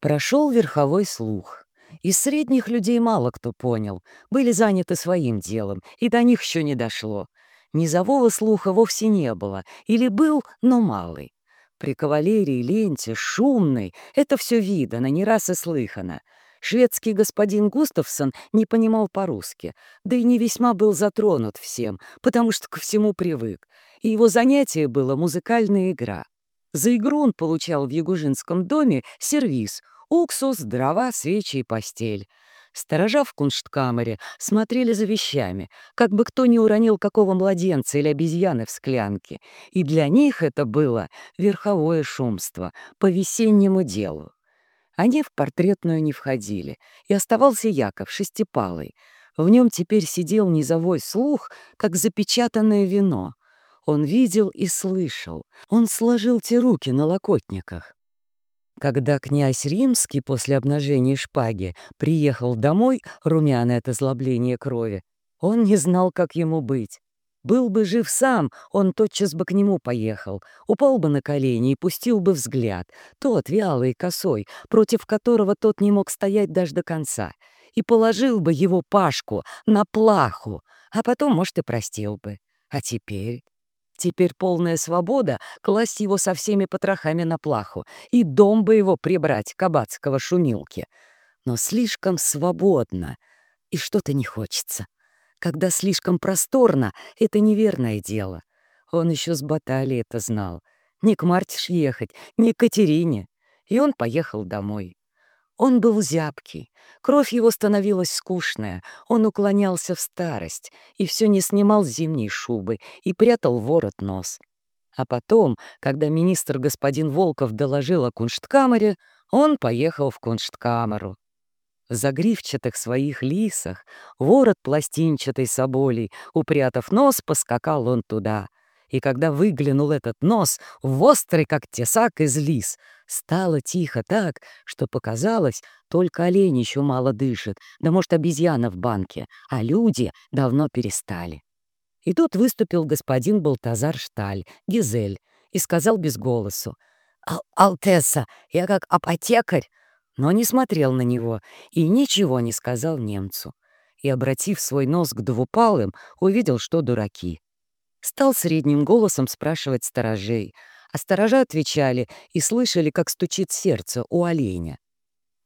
Прошел верховой слух. Из средних людей мало кто понял, были заняты своим делом, и до них еще не дошло. Низового слуха вовсе не было, или был, но малый. При кавалерии, ленте, шумной — это все видано, не раз и слыхано. Шведский господин Густавсон не понимал по-русски, да и не весьма был затронут всем, потому что ко всему привык, и его занятие было музыкальная игра. За игру он получал в Ягужинском доме сервиз — уксус, дрова, свечи и постель. Сторожа в куншткамере смотрели за вещами, как бы кто не уронил какого младенца или обезьяны в склянке, и для них это было верховое шумство по весеннему делу. Они в портретную не входили, и оставался Яков шестипалый. В нем теперь сидел низовой слух, как запечатанное вино. Он видел и слышал. Он сложил те руки на локотниках. Когда князь Римский после обнажения шпаги приехал домой, румяный от озлобления крови, он не знал, как ему быть. Был бы жив сам, он тотчас бы к нему поехал, упал бы на колени и пустил бы взгляд, тот вялый и косой, против которого тот не мог стоять даже до конца, и положил бы его Пашку на плаху, а потом, может, и простил бы. А теперь... Теперь полная свобода класть его со всеми потрохами на плаху и дом бы его прибрать кабацкого шумилки. Но слишком свободно, и что-то не хочется. Когда слишком просторно, это неверное дело. Он еще с баталии это знал. Не к Мартиш ехать, не к Катерине. И он поехал домой. Он был зябкий, кровь его становилась скучная, он уклонялся в старость и все не снимал зимней шубы и прятал ворот нос. А потом, когда министр господин Волков доложил о куншткамере, он поехал в куншткамеру. В загривчатых своих лисах, ворот пластинчатой соболей, упрятав нос, поскакал он туда — и когда выглянул этот нос, острый, как тесак из лис, стало тихо так, что показалось, только олень еще мало дышит, да, может, обезьяна в банке, а люди давно перестали. И тут выступил господин Балтазар Шталь, Гизель, и сказал без голосу, «Ал «Алтесса, я как апотекарь», но не смотрел на него и ничего не сказал немцу. И, обратив свой нос к двупалым, увидел, что дураки. Стал средним голосом спрашивать сторожей, а сторожа отвечали и слышали, как стучит сердце у оленя.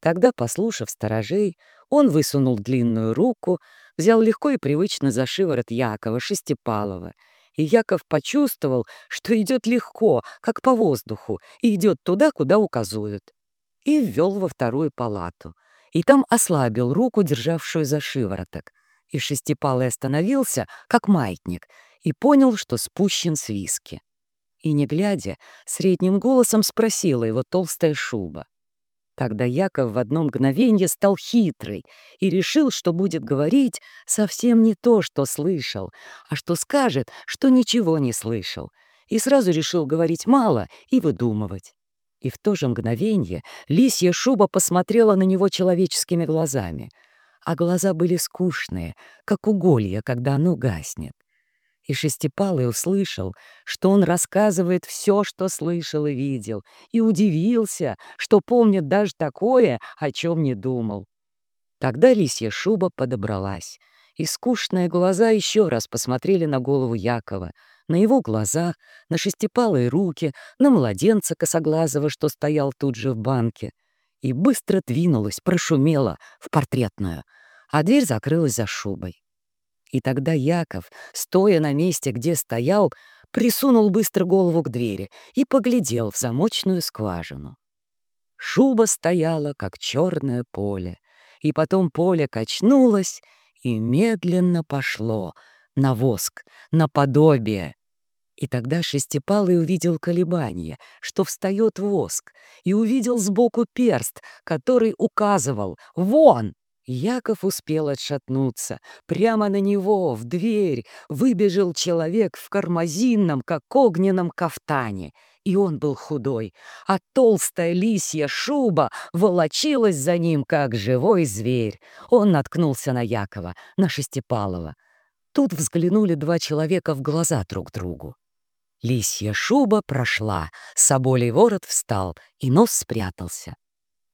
Тогда, послушав сторожей, он высунул длинную руку, взял легко и привычно за шиворот Якова Шестипалова, и Яков почувствовал, что идет легко, как по воздуху, и идет туда, куда указуют. И ввел во вторую палату. И там ослабил руку, державшую за шивороток. И Шестипалый остановился, как маятник, и понял, что спущен с виски. И, не глядя, средним голосом спросила его толстая шуба. Тогда Яков в одно мгновенье стал хитрый и решил, что будет говорить совсем не то, что слышал, а что скажет, что ничего не слышал, и сразу решил говорить мало и выдумывать. И в то же мгновенье лисья шуба посмотрела на него человеческими глазами, а глаза были скучные, как уголья, когда оно гаснет. И Шестипалый услышал, что он рассказывает все, что слышал и видел, и удивился, что помнит даже такое, о чем не думал. Тогда лисья шуба подобралась, и скучные глаза еще раз посмотрели на голову Якова, на его глаза, на шестипалые руки, на младенца косоглазого, что стоял тут же в банке, и быстро двинулась, прошумела в портретную, а дверь закрылась за шубой. И тогда Яков, стоя на месте, где стоял, присунул быстро голову к двери и поглядел в замочную скважину. Шуба стояла, как черное поле, и потом поле качнулось и медленно пошло на воск, на подобие. И тогда Шестипалый увидел колебание, что встает воск, и увидел сбоку перст, который указывал «Вон!» Яков успел отшатнуться. Прямо на него, в дверь, выбежал человек в кармазинном, как огненном кафтане. И он был худой, а толстая лисья шуба волочилась за ним, как живой зверь. Он наткнулся на Якова, на Шестипалова. Тут взглянули два человека в глаза друг другу. Лисья шуба прошла, соболей ворот встал, и нос спрятался.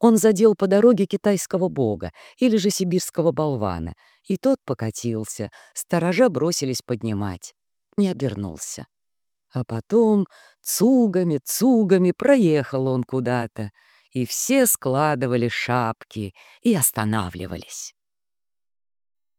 Он задел по дороге китайского бога или же сибирского болвана, и тот покатился, сторожа бросились поднимать. Не обернулся. А потом цугами, цугами проехал он куда-то, и все складывали шапки и останавливались.